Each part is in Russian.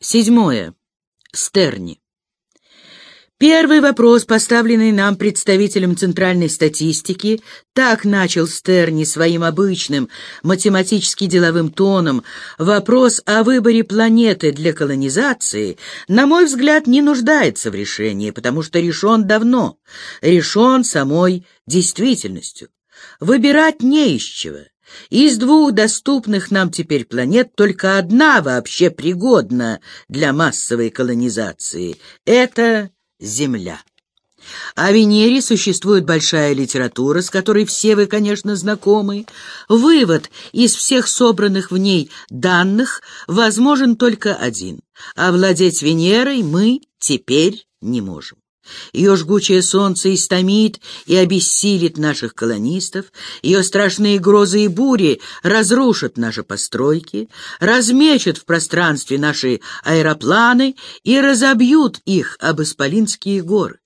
Седьмое. Стерни. Первый вопрос, поставленный нам представителем центральной статистики, так начал Стерни своим обычным математически-деловым тоном, вопрос о выборе планеты для колонизации, на мой взгляд, не нуждается в решении, потому что решен давно, решен самой действительностью. Выбирать не из чего. Из двух доступных нам теперь планет только одна вообще пригодна для массовой колонизации — это Земля. О Венере существует большая литература, с которой все вы, конечно, знакомы. Вывод из всех собранных в ней данных возможен только один. Овладеть Венерой мы теперь не можем. Ее жгучее солнце истомит и обессилит наших колонистов, ее страшные грозы и бури разрушат наши постройки, размечут в пространстве наши аэропланы и разобьют их об Исполинские горы.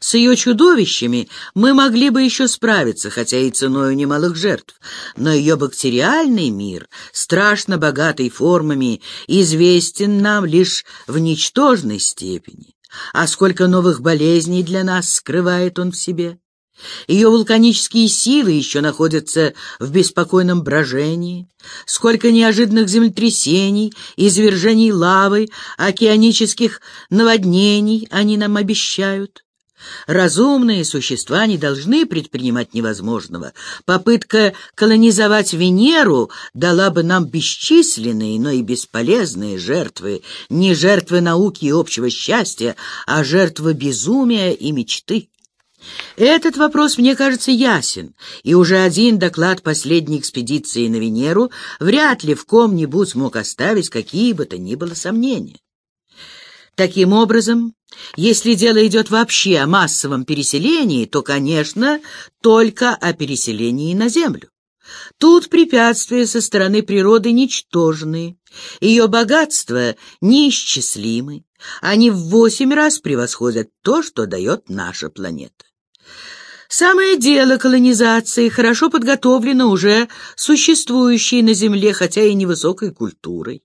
С ее чудовищами мы могли бы еще справиться, хотя и ценою немалых жертв, но ее бактериальный мир, страшно богатый формами, известен нам лишь в ничтожной степени. А сколько новых болезней для нас скрывает он в себе? Ее вулканические силы еще находятся в беспокойном брожении. Сколько неожиданных землетрясений, извержений лавы, океанических наводнений они нам обещают. Разумные существа не должны предпринимать невозможного. Попытка колонизовать Венеру дала бы нам бесчисленные, но и бесполезные жертвы. Не жертвы науки и общего счастья, а жертвы безумия и мечты. Этот вопрос, мне кажется, ясен, и уже один доклад последней экспедиции на Венеру вряд ли в ком-нибудь мог оставить какие бы то ни было сомнения. Таким образом, если дело идет вообще о массовом переселении, то, конечно, только о переселении на Землю. Тут препятствия со стороны природы ничтожны, ее богатства неисчислимы, они в восемь раз превосходят то, что дает наша планета. Самое дело колонизации хорошо подготовлено уже существующей на Земле, хотя и невысокой культурой.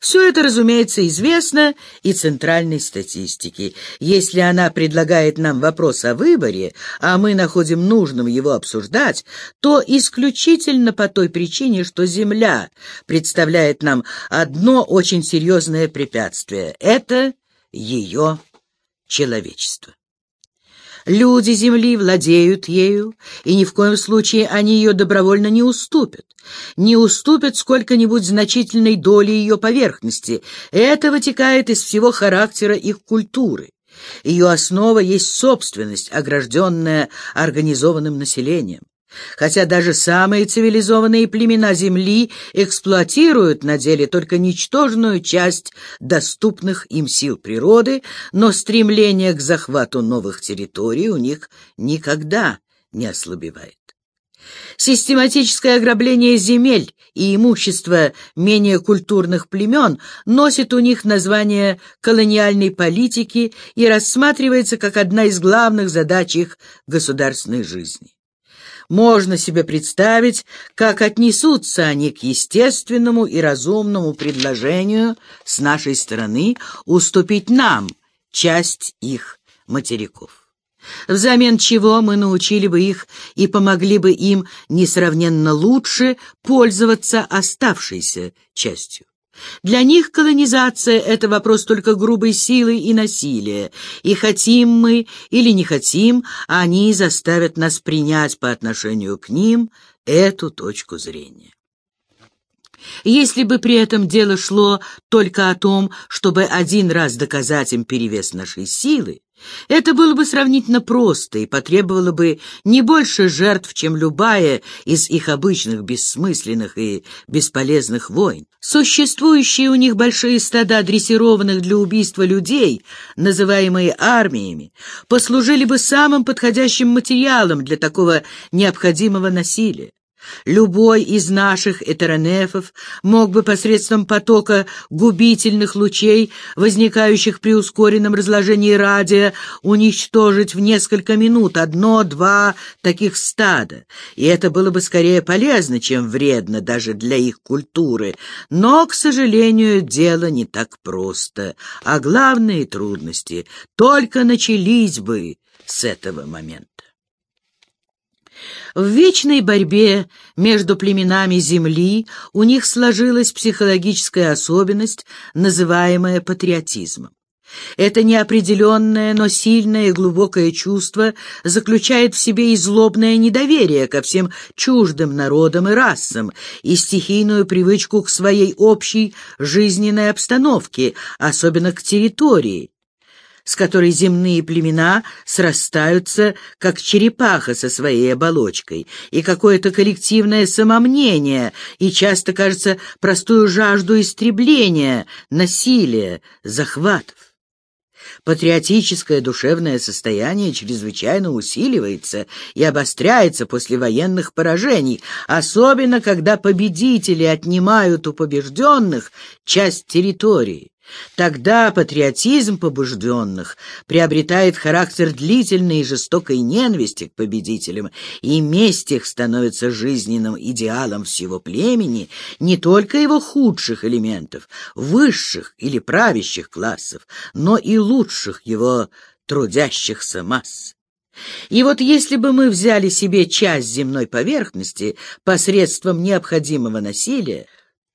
Все это, разумеется, известно и центральной статистике. Если она предлагает нам вопрос о выборе, а мы находим нужным его обсуждать, то исключительно по той причине, что Земля представляет нам одно очень серьезное препятствие — это ее человечество. Люди Земли владеют ею, и ни в коем случае они ее добровольно не уступят. Не уступят сколько-нибудь значительной доли ее поверхности. Это вытекает из всего характера их культуры. Ее основа есть собственность, огражденная организованным населением. Хотя даже самые цивилизованные племена Земли эксплуатируют на деле только ничтожную часть доступных им сил природы, но стремление к захвату новых территорий у них никогда не ослабевает. Систематическое ограбление земель и имущества менее культурных племен носит у них название колониальной политики и рассматривается как одна из главных задач их государственной жизни. Можно себе представить, как отнесутся они к естественному и разумному предложению с нашей стороны уступить нам часть их материков. Взамен чего мы научили бы их и помогли бы им несравненно лучше пользоваться оставшейся частью. Для них колонизация — это вопрос только грубой силы и насилия, и хотим мы или не хотим, они заставят нас принять по отношению к ним эту точку зрения. Если бы при этом дело шло только о том, чтобы один раз доказать им перевес нашей силы, это было бы сравнительно просто и потребовало бы не больше жертв, чем любая из их обычных бессмысленных и бесполезных войн. Существующие у них большие стада дрессированных для убийства людей, называемые армиями, послужили бы самым подходящим материалом для такого необходимого насилия. Любой из наших этеронефов мог бы посредством потока губительных лучей, возникающих при ускоренном разложении радия, уничтожить в несколько минут одно-два таких стада, и это было бы скорее полезно, чем вредно даже для их культуры. Но, к сожалению, дело не так просто, а главные трудности только начались бы с этого момента. В вечной борьбе между племенами Земли у них сложилась психологическая особенность, называемая патриотизмом. Это неопределенное, но сильное и глубокое чувство заключает в себе и злобное недоверие ко всем чуждым народам и расам, и стихийную привычку к своей общей жизненной обстановке, особенно к территории, с которой земные племена срастаются, как черепаха со своей оболочкой, и какое-то коллективное самомнение, и часто, кажется, простую жажду истребления, насилия, захватов. Патриотическое душевное состояние чрезвычайно усиливается и обостряется после военных поражений, особенно когда победители отнимают у побежденных часть территории. Тогда патриотизм побужденных приобретает характер длительной и жестокой ненависти к победителям, и месть их становится жизненным идеалом всего племени, не только его худших элементов, высших или правящих классов, но и лучших его трудящихся масс. И вот если бы мы взяли себе часть земной поверхности посредством необходимого насилия,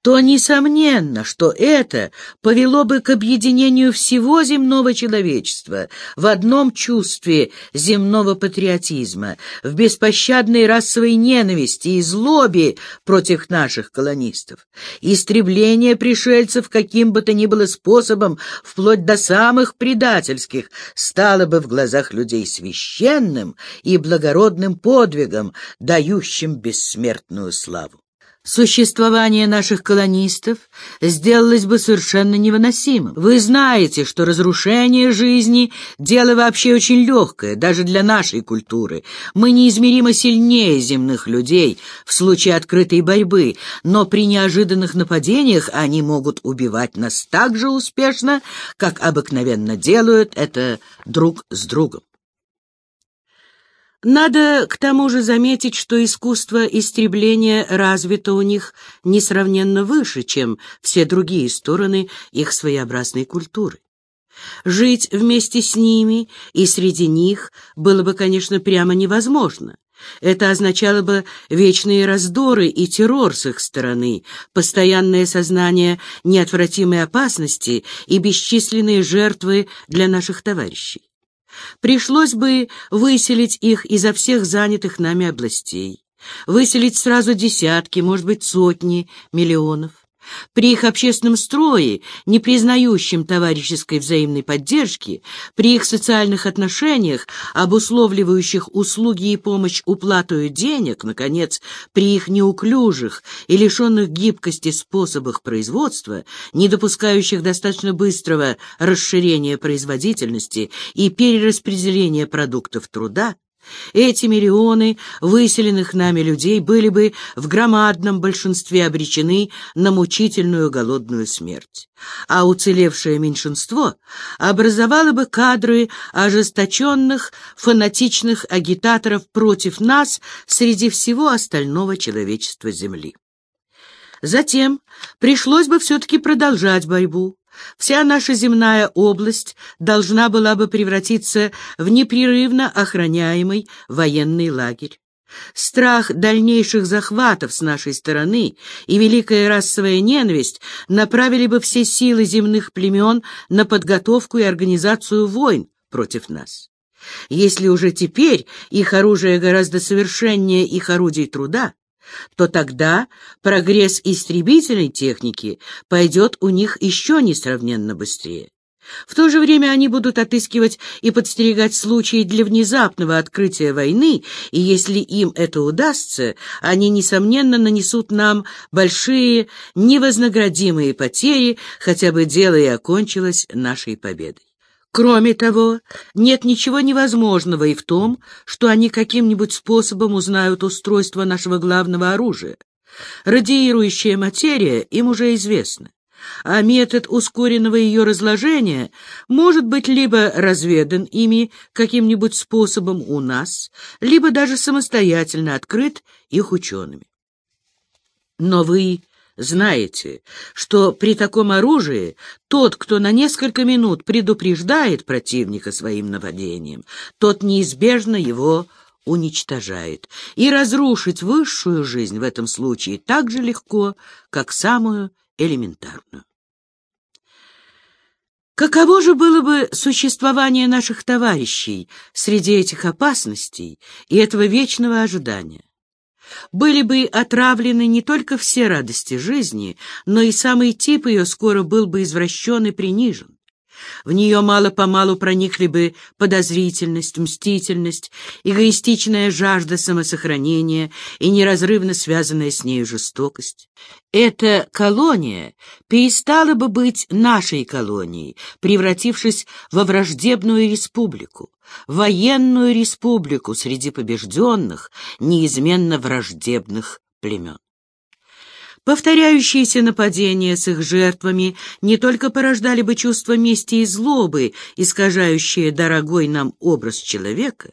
то несомненно, что это повело бы к объединению всего земного человечества в одном чувстве земного патриотизма, в беспощадной расовой ненависти и злобе против наших колонистов. Истребление пришельцев каким бы то ни было способом, вплоть до самых предательских, стало бы в глазах людей священным и благородным подвигом, дающим бессмертную славу существование наших колонистов сделалось бы совершенно невыносимым. Вы знаете, что разрушение жизни — дело вообще очень легкое, даже для нашей культуры. Мы неизмеримо сильнее земных людей в случае открытой борьбы, но при неожиданных нападениях они могут убивать нас так же успешно, как обыкновенно делают это друг с другом. Надо к тому же заметить, что искусство истребления развито у них несравненно выше, чем все другие стороны их своеобразной культуры. Жить вместе с ними и среди них было бы, конечно, прямо невозможно. Это означало бы вечные раздоры и террор с их стороны, постоянное сознание неотвратимой опасности и бесчисленные жертвы для наших товарищей. Пришлось бы выселить их изо всех занятых нами областей, выселить сразу десятки, может быть, сотни миллионов. При их общественном строе, не признающем товарищеской взаимной поддержки, при их социальных отношениях, обусловливающих услуги и помощь уплатою денег, наконец, при их неуклюжих и лишенных гибкости способах производства, не допускающих достаточно быстрого расширения производительности и перераспределения продуктов труда, эти миллионы выселенных нами людей были бы в громадном большинстве обречены на мучительную голодную смерть, а уцелевшее меньшинство образовало бы кадры ожесточенных фанатичных агитаторов против нас среди всего остального человечества Земли. Затем пришлось бы все-таки продолжать борьбу, Вся наша земная область должна была бы превратиться в непрерывно охраняемый военный лагерь. Страх дальнейших захватов с нашей стороны и великая расовая ненависть направили бы все силы земных племен на подготовку и организацию войн против нас. Если уже теперь их оружие гораздо совершеннее их орудий труда, то тогда прогресс истребительной техники пойдет у них еще несравненно быстрее. В то же время они будут отыскивать и подстерегать случаи для внезапного открытия войны, и если им это удастся, они, несомненно, нанесут нам большие невознаградимые потери, хотя бы дело и окончилось нашей победой. Кроме того, нет ничего невозможного и в том, что они каким-нибудь способом узнают устройство нашего главного оружия. Радиирующая материя им уже известна, а метод ускоренного ее разложения может быть либо разведан ими каким-нибудь способом у нас, либо даже самостоятельно открыт их учеными. Но вы знаете, что при таком оружии тот, кто на несколько минут предупреждает противника своим нападением, тот неизбежно его уничтожает. И разрушить высшую жизнь в этом случае так же легко, как самую элементарную. Каково же было бы существование наших товарищей среди этих опасностей и этого вечного ожидания? Были бы отравлены не только все радости жизни, но и самый тип ее скоро был бы извращен и принижен. В нее мало-помалу проникли бы подозрительность, мстительность, эгоистичная жажда самосохранения и неразрывно связанная с нею жестокость. Эта колония перестала бы быть нашей колонией, превратившись во враждебную республику, военную республику среди побежденных, неизменно враждебных племен. Повторяющиеся нападения с их жертвами не только порождали бы чувство мести и злобы, искажающие дорогой нам образ человека,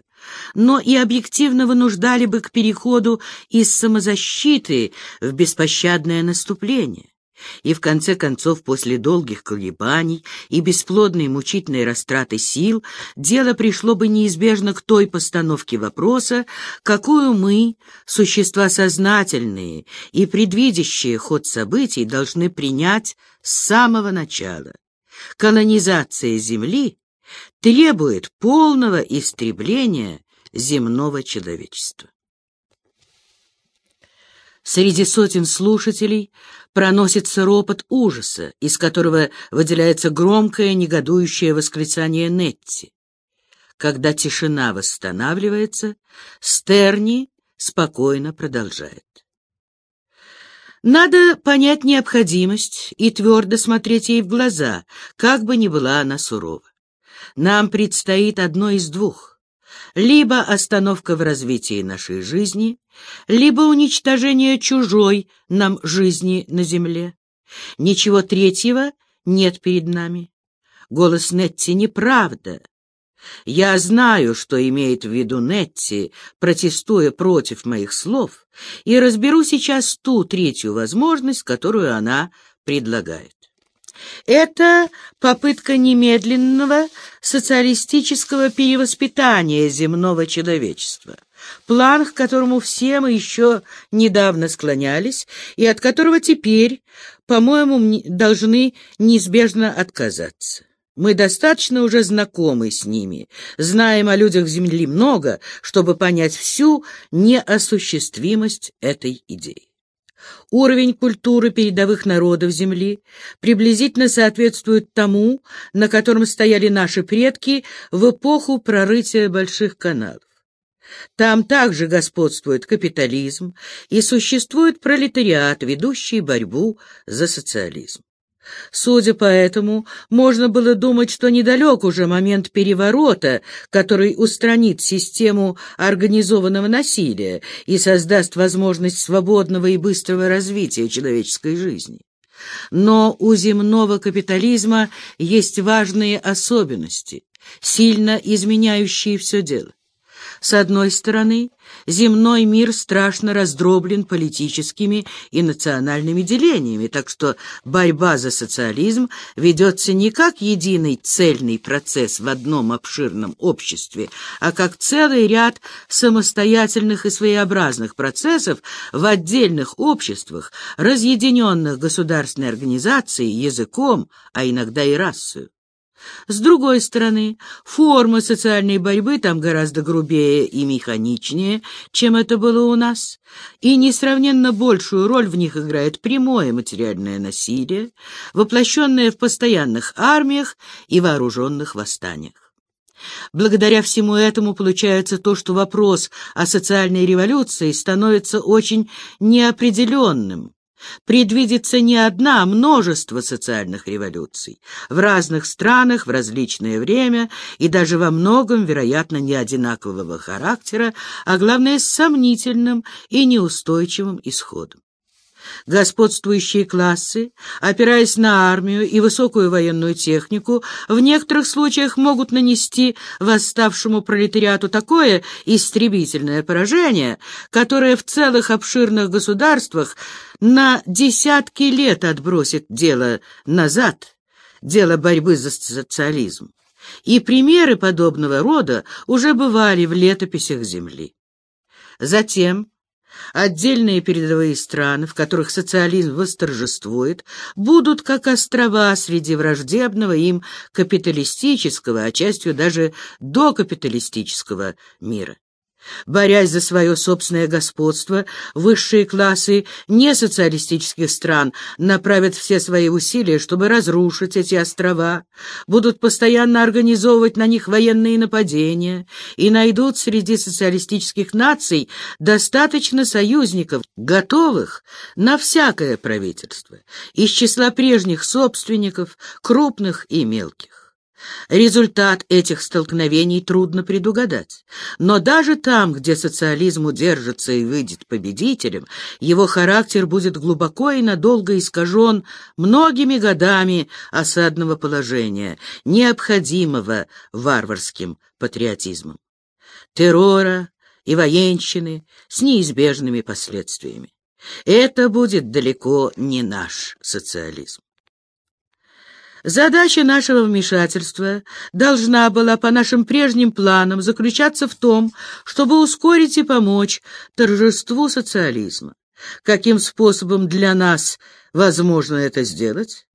но и объективно вынуждали бы к переходу из самозащиты в беспощадное наступление. И в конце концов, после долгих колебаний и бесплодной мучительной растраты сил, дело пришло бы неизбежно к той постановке вопроса, какую мы, существа сознательные и предвидящие ход событий, должны принять с самого начала. Колонизация Земли требует полного истребления земного человечества. Среди сотен слушателей проносится ропот ужаса, из которого выделяется громкое негодующее восклицание Нетти. Когда тишина восстанавливается, Стерни спокойно продолжает. Надо понять необходимость и твердо смотреть ей в глаза, как бы ни была она сурова. Нам предстоит одно из двух либо остановка в развитии нашей жизни, либо уничтожение чужой нам жизни на земле. Ничего третьего нет перед нами. Голос Нетти неправда. Я знаю, что имеет в виду Нетти, протестуя против моих слов, и разберу сейчас ту третью возможность, которую она предлагает. Это попытка немедленного социалистического перевоспитания земного человечества. План, к которому все мы еще недавно склонялись, и от которого теперь, по-моему, должны неизбежно отказаться. Мы достаточно уже знакомы с ними, знаем о людях Земли много, чтобы понять всю неосуществимость этой идеи. Уровень культуры передовых народов Земли приблизительно соответствует тому, на котором стояли наши предки в эпоху прорытия больших каналов. Там также господствует капитализм и существует пролетариат, ведущий борьбу за социализм. Судя по этому, можно было думать, что недалек уже момент переворота, который устранит систему организованного насилия и создаст возможность свободного и быстрого развития человеческой жизни. Но у земного капитализма есть важные особенности, сильно изменяющие все дело. С одной стороны, земной мир страшно раздроблен политическими и национальными делениями, так что борьба за социализм ведется не как единый цельный процесс в одном обширном обществе, а как целый ряд самостоятельных и своеобразных процессов в отдельных обществах, разъединенных государственной организацией, языком, а иногда и расою. С другой стороны, форма социальной борьбы там гораздо грубее и механичнее, чем это было у нас, и несравненно большую роль в них играет прямое материальное насилие, воплощенное в постоянных армиях и вооруженных восстаниях. Благодаря всему этому получается то, что вопрос о социальной революции становится очень неопределенным, предвидится не одна, а множество социальных революций в разных странах в различное время и даже во многом, вероятно, не одинакового характера, а главное, с сомнительным и неустойчивым исходом. Господствующие классы, опираясь на армию и высокую военную технику, в некоторых случаях могут нанести восставшему пролетариату такое истребительное поражение, которое в целых обширных государствах на десятки лет отбросит дело назад, дело борьбы за социализм. И примеры подобного рода уже бывали в летописях Земли. Затем Отдельные передовые страны, в которых социализм восторжествует, будут как острова среди враждебного им капиталистического, а частью даже докапиталистического мира. Борясь за свое собственное господство, высшие классы несоциалистических стран направят все свои усилия, чтобы разрушить эти острова, будут постоянно организовывать на них военные нападения и найдут среди социалистических наций достаточно союзников, готовых на всякое правительство, из числа прежних собственников, крупных и мелких. Результат этих столкновений трудно предугадать. Но даже там, где социализм удержится и выйдет победителем, его характер будет глубоко и надолго искажен многими годами осадного положения, необходимого варварским патриотизмом. Террора и военщины с неизбежными последствиями. Это будет далеко не наш социализм. Задача нашего вмешательства должна была по нашим прежним планам заключаться в том, чтобы ускорить и помочь торжеству социализма. Каким способом для нас возможно это сделать?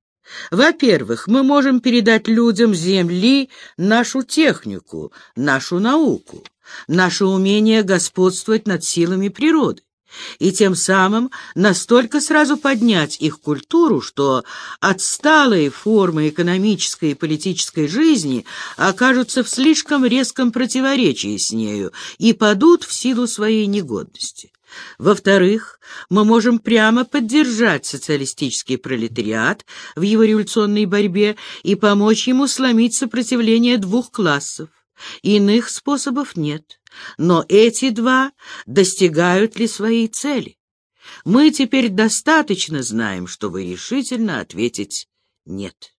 Во-первых, мы можем передать людям Земли нашу технику, нашу науку, наше умение господствовать над силами природы и тем самым настолько сразу поднять их культуру, что отсталые формы экономической и политической жизни окажутся в слишком резком противоречии с нею и падут в силу своей негодности. Во-вторых, мы можем прямо поддержать социалистический пролетариат в его революционной борьбе и помочь ему сломить сопротивление двух классов. Иных способов нет. Но эти два достигают ли своей цели? Мы теперь достаточно знаем, чтобы решительно ответить «нет».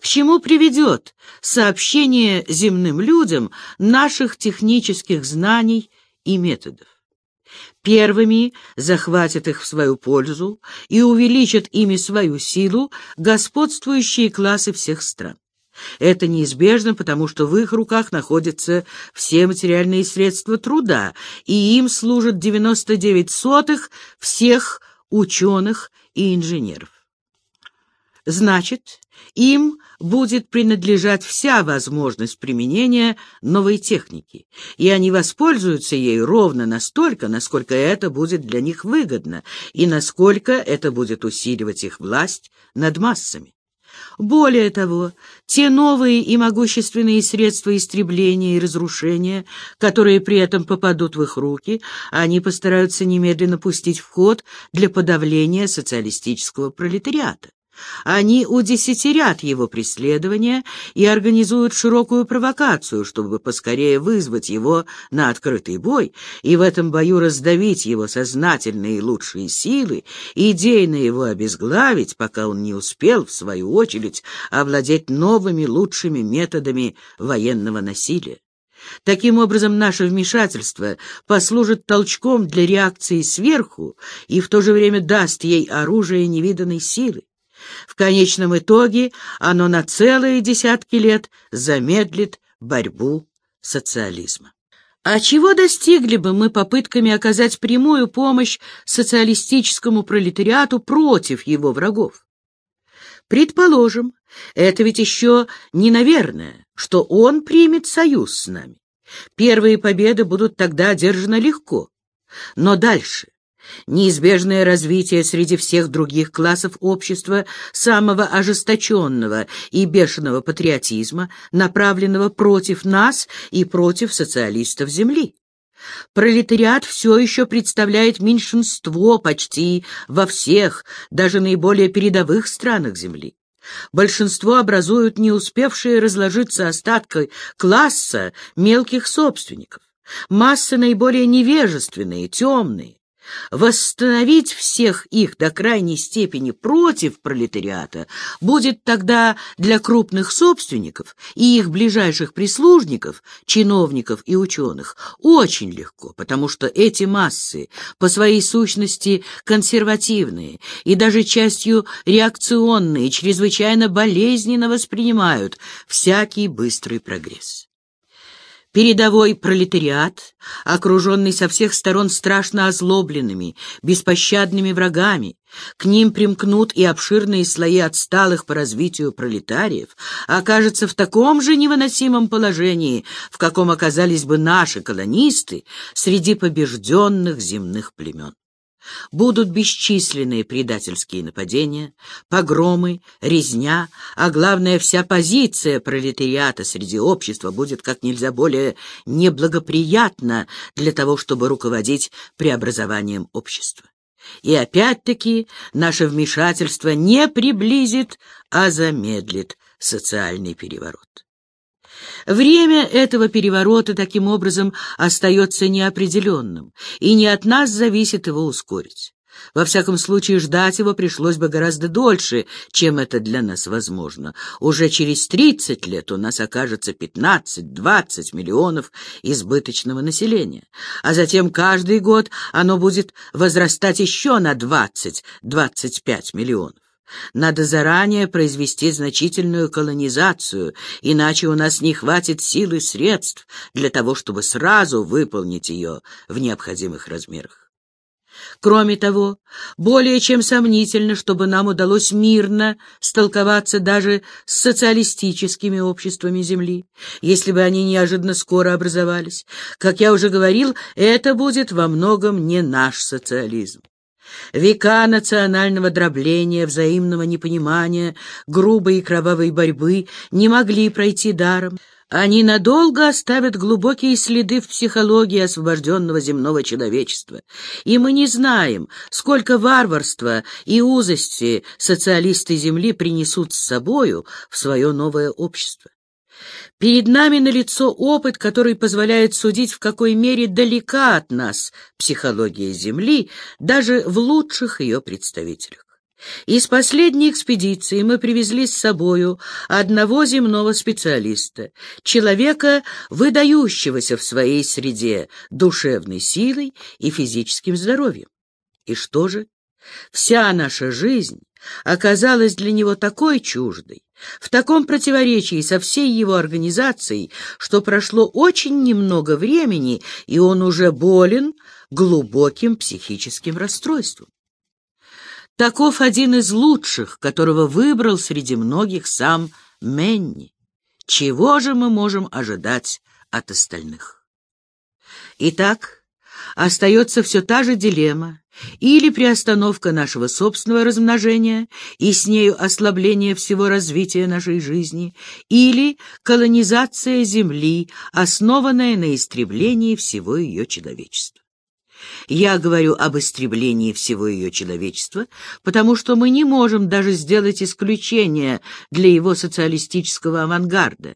К чему приведет сообщение земным людям наших технических знаний и методов? Первыми захватят их в свою пользу и увеличат ими свою силу господствующие классы всех стран. Это неизбежно, потому что в их руках находятся все материальные средства труда, и им служат 99 сотых всех ученых и инженеров. Значит, им будет принадлежать вся возможность применения новой техники, и они воспользуются ею ровно настолько, насколько это будет для них выгодно, и насколько это будет усиливать их власть над массами. Более того, те новые и могущественные средства истребления и разрушения, которые при этом попадут в их руки, они постараются немедленно пустить в ход для подавления социалистического пролетариата. Они удесятерят его преследование и организуют широкую провокацию, чтобы поскорее вызвать его на открытый бой и в этом бою раздавить его сознательные лучшие силы, идейно его обезглавить, пока он не успел, в свою очередь, овладеть новыми лучшими методами военного насилия. Таким образом, наше вмешательство послужит толчком для реакции сверху и в то же время даст ей оружие невиданной силы. В конечном итоге оно на целые десятки лет замедлит борьбу социализма. А чего достигли бы мы попытками оказать прямую помощь социалистическому пролетариату против его врагов? Предположим, это ведь еще не наверное, что он примет союз с нами. Первые победы будут тогда одержаны легко. Но дальше неизбежное развитие среди всех других классов общества самого ожесточенного и бешеного патриотизма, направленного против нас и против социалистов Земли. Пролетариат все еще представляет меньшинство почти во всех, даже наиболее передовых странах Земли. Большинство образуют не успевшие разложиться остатки класса мелких собственников. Массы наиболее невежественные, темные, Восстановить всех их до крайней степени против пролетариата будет тогда для крупных собственников и их ближайших прислужников, чиновников и ученых, очень легко, потому что эти массы по своей сущности консервативные и даже частью реакционные, чрезвычайно болезненно воспринимают всякий быстрый прогресс. Передовой пролетариат, окруженный со всех сторон страшно озлобленными, беспощадными врагами, к ним примкнут и обширные слои отсталых по развитию пролетариев, окажется в таком же невыносимом положении, в каком оказались бы наши колонисты среди побежденных земных племен. Будут бесчисленные предательские нападения, погромы, резня, а главное, вся позиция пролетариата среди общества будет как нельзя более неблагоприятна для того, чтобы руководить преобразованием общества. И опять-таки наше вмешательство не приблизит, а замедлит социальный переворот. Время этого переворота таким образом остается неопределенным, и не от нас зависит его ускорить. Во всяком случае, ждать его пришлось бы гораздо дольше, чем это для нас возможно. Уже через 30 лет у нас окажется 15-20 миллионов избыточного населения, а затем каждый год оно будет возрастать еще на 20-25 миллионов. Надо заранее произвести значительную колонизацию, иначе у нас не хватит сил и средств для того, чтобы сразу выполнить ее в необходимых размерах. Кроме того, более чем сомнительно, чтобы нам удалось мирно столковаться даже с социалистическими обществами Земли, если бы они неожиданно скоро образовались. Как я уже говорил, это будет во многом не наш социализм. Века национального дробления, взаимного непонимания, грубой и кровавой борьбы не могли пройти даром. Они надолго оставят глубокие следы в психологии освобожденного земного человечества. И мы не знаем, сколько варварства и узости социалисты Земли принесут с собою в свое новое общество. Перед нами налицо опыт, который позволяет судить, в какой мере далека от нас психология Земли, даже в лучших ее представителях. Из последней экспедиции мы привезли с собою одного земного специалиста, человека, выдающегося в своей среде душевной силой и физическим здоровьем. И что же? Вся наша жизнь оказалась для него такой чуждой, в таком противоречии со всей его организацией, что прошло очень немного времени, и он уже болен глубоким психическим расстройством. Таков один из лучших, которого выбрал среди многих сам Менни. Чего же мы можем ожидать от остальных? Итак, остается все та же дилемма, или приостановка нашего собственного размножения и с нею ослабление всего развития нашей жизни, или колонизация Земли, основанная на истреблении всего ее человечества. Я говорю об истреблении всего ее человечества, потому что мы не можем даже сделать исключение для его социалистического авангарда.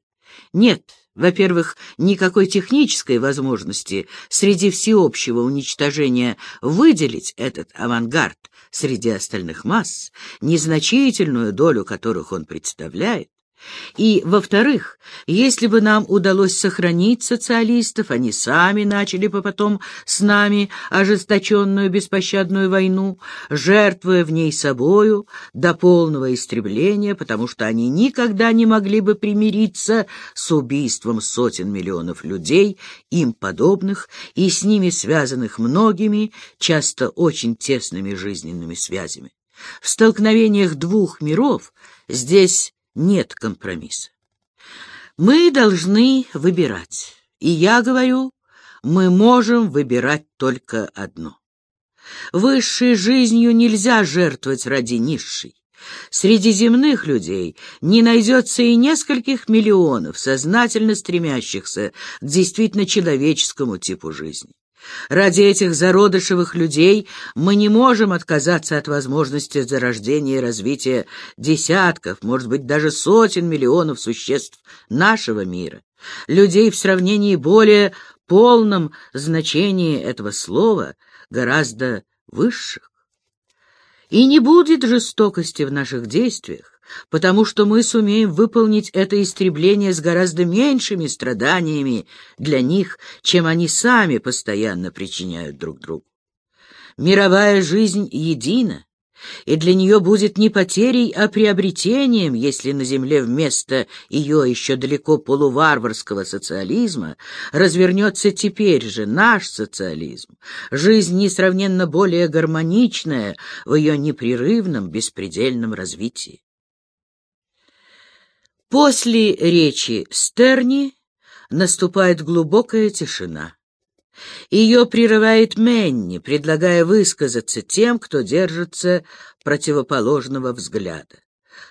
Нет, во-первых, никакой технической возможности среди всеобщего уничтожения выделить этот авангард среди остальных масс, незначительную долю которых он представляет, и, во-вторых, если бы нам удалось сохранить социалистов, они сами начали бы потом с нами ожесточенную беспощадную войну, жертвуя в ней собою до полного истребления, потому что они никогда не могли бы примириться с убийством сотен миллионов людей, им подобных и с ними связанных многими, часто очень тесными жизненными связями. В столкновениях двух миров здесь нет компромисса. Мы должны выбирать. И я говорю, мы можем выбирать только одно. Высшей жизнью нельзя жертвовать ради низшей. Среди земных людей не найдется и нескольких миллионов, сознательно стремящихся к действительно человеческому типу жизни. Ради этих зародышевых людей мы не можем отказаться от возможности зарождения и развития десятков, может быть, даже сотен миллионов существ нашего мира, людей в сравнении более полном значении этого слова, гораздо высших. И не будет жестокости в наших действиях, потому что мы сумеем выполнить это истребление с гораздо меньшими страданиями для них, чем они сами постоянно причиняют друг другу. Мировая жизнь едина, и для нее будет не потерей, а приобретением, если на земле вместо ее еще далеко полуварварского социализма развернется теперь же наш социализм, жизнь несравненно более гармоничная в ее непрерывном беспредельном развитии. После речи Стерни наступает глубокая тишина. Ее прерывает Менни, предлагая высказаться тем, кто держится противоположного взгляда.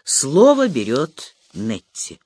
Слово берет Нетти.